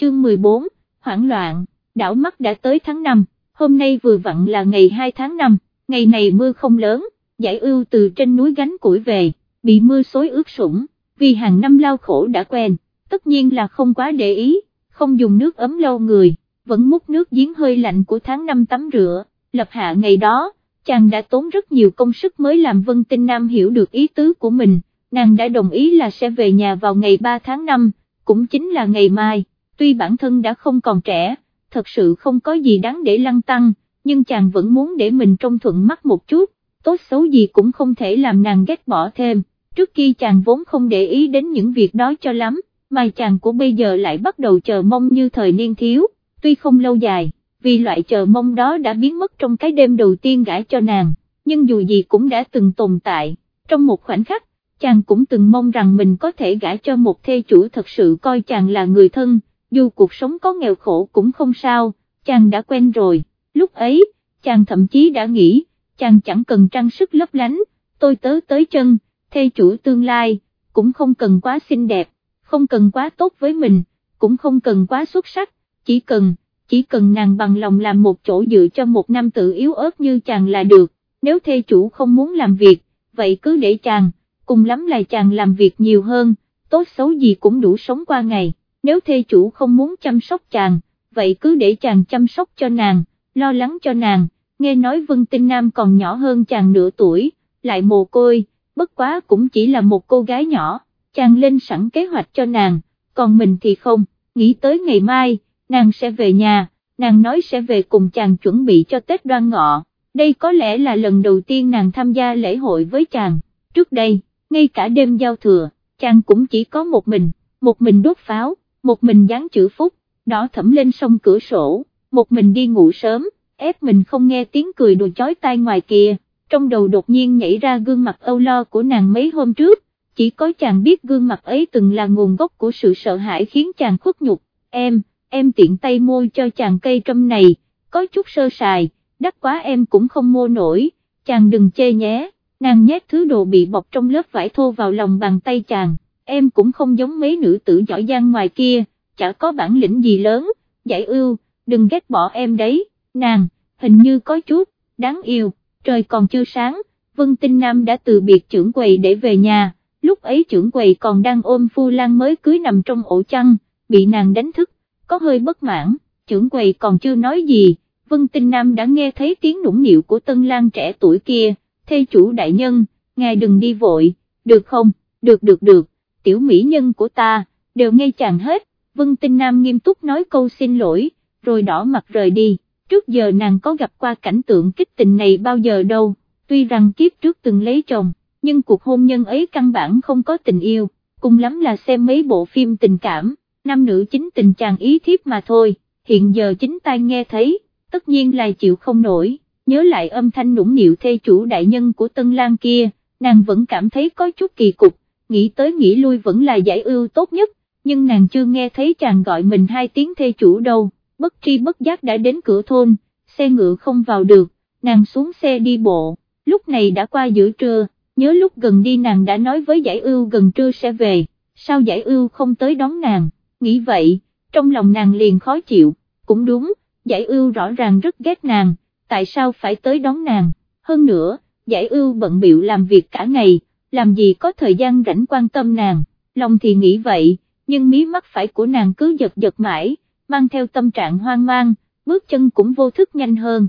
chương 14, hoảng loạn, đảo mắt đã tới tháng 5, hôm nay vừa vặn là ngày 2 tháng 5, ngày này mưa không lớn, giải ưu từ trên núi gánh củi về, bị mưa xối ướt sũng, vì hàng năm lao khổ đã quen, tất nhiên là không quá để ý, không dùng nước ấm lâu người, vẫn múc nước giếng hơi lạnh của tháng 5 tắm rửa, lập hạ ngày đó, chàng đã tốn rất nhiều công sức mới làm Vân Tinh Nam hiểu được ý tứ của mình, nàng đã đồng ý là sẽ về nhà vào ngày 3 tháng 5, cũng chính là ngày mai, tuy bản thân đã không còn trẻ, thật sự không có gì đáng để lăng tăng, nhưng chàng vẫn muốn để mình trông thuận mắt một chút, tốt xấu gì cũng không thể làm nàng ghét bỏ thêm, trước khi chàng vốn không để ý đến những việc đó cho lắm, mà chàng của bây giờ lại bắt đầu chờ mong như thời niên thiếu, tuy không lâu dài, vì loại chờ mong đó đã biến mất trong cái đêm đầu tiên gãi cho nàng, nhưng dù gì cũng đã từng tồn tại, trong một khoảnh khắc, chàng cũng từng mong rằng mình có thể gãi cho một thê chủ thật sự coi chàng là người thân, dù cuộc sống có nghèo khổ cũng không sao, chàng đã quen rồi, lúc ấy, chàng thậm chí đã nghĩ, chàng chẳng cần trang sức lấp lánh, tôi tớ tới chân, thê chủ tương lai, cũng không cần quá xinh đẹp, không cần quá tốt với mình, cũng không cần quá xuất sắc, chỉ cần, chỉ cần nàng bằng lòng làm một chỗ dựa cho một nam tử yếu ớt như chàng là được, nếu thê chủ không muốn làm việc, vậy cứ để chàng, cùng lắm là chàng làm việc nhiều hơn, tốt xấu gì cũng đủ sống qua ngày, nếu thê chủ không muốn chăm sóc chàng, vậy cứ để chàng chăm sóc cho nàng, lo lắng cho nàng, nghe nói Vân Tinh Nam còn nhỏ hơn chàng nửa tuổi, lại mồ côi, bất quá cũng chỉ là một cô gái nhỏ, chàng lên sẵn kế hoạch cho nàng, còn mình thì không, nghĩ tới ngày mai, nàng sẽ về nhà, nàng nói sẽ về cùng chàng chuẩn bị cho Tết đoan ngọ, đây có lẽ là lần đầu tiên nàng tham gia lễ hội với chàng, trước đây, ngay cả đêm giao thừa, chàng cũng chỉ có một mình, một mình đốt pháo, một mình dán chữ phúc, đỏ thẫm lên sông cửa sổ, một mình đi ngủ sớm, ép mình không nghe tiếng cười đùa chói tai ngoài kia, trong đầu đột nhiên nhảy ra gương mặt âu lo của nàng mấy hôm trước, chỉ có chàng biết gương mặt ấy từng là nguồn gốc của sự sợ hãi khiến chàng khuất nhục, em, em tiện tay mua cho chàng cây trâm này, có chút sơ sài, đắt quá em cũng không mua nổi, chàng đừng chê nhé, nàng nhét thứ đồ bị bọc trong lớp vải thô vào lòng bàn tay chàng, em cũng không giống mấy nữ tử giỏi giang ngoài kia, chả có bản lĩnh gì lớn, giải ưu, đừng ghét bỏ em đấy, nàng, hình như có chút, đáng yêu, trời còn chưa sáng, Vân Tinh Nam đã từ biệt trưởng quầy để về nhà, lúc ấy trưởng quầy còn đang ôm phu lan mới cưới nằm trong ổ chăn, bị nàng đánh thức, có hơi bất mãn, trưởng quầy còn chưa nói gì, Vân Tinh Nam đã nghe thấy tiếng nũng nịu của tân Lan trẻ tuổi kia, thê chủ đại nhân, ngài đừng đi vội, được không, được được được, tiểu mỹ nhân của ta, đều nghe chàng hết, Vân Tinh Nam nghiêm túc nói câu xin lỗi, rồi đỏ mặt rời đi, trước giờ nàng có gặp qua cảnh tượng kích tình này bao giờ đâu, tuy rằng kiếp trước từng lấy chồng, nhưng cuộc hôn nhân ấy căn bản không có tình yêu, cùng lắm là xem mấy bộ phim tình cảm, nam nữ chính tình chàng ý thiếp mà thôi, hiện giờ chính tai nghe thấy, tất nhiên là chịu không nổi, nhớ lại âm thanh nũng nịu thê chủ đại nhân của Tân Lan kia, nàng vẫn cảm thấy có chút kỳ cục, nghĩ tới nghĩ lui vẫn là giải ưu tốt nhất, nhưng nàng chưa nghe thấy chàng gọi mình hai tiếng thê chủ đâu, bất tri bất giác đã đến cửa thôn, xe ngựa không vào được, nàng xuống xe đi bộ, lúc này đã qua giữa trưa, nhớ lúc gần đi nàng đã nói với giải ưu gần trưa sẽ về, sao giải ưu không tới đón nàng, nghĩ vậy, trong lòng nàng liền khó chịu, cũng đúng, giải ưu rõ ràng rất ghét nàng, tại sao phải tới đón nàng, hơn nữa, giải ưu bận biệu làm việc cả ngày, làm gì có thời gian rảnh quan tâm nàng, lòng thì nghĩ vậy, nhưng mí mắt phải của nàng cứ giật giật mãi, mang theo tâm trạng hoang mang, bước chân cũng vô thức nhanh hơn,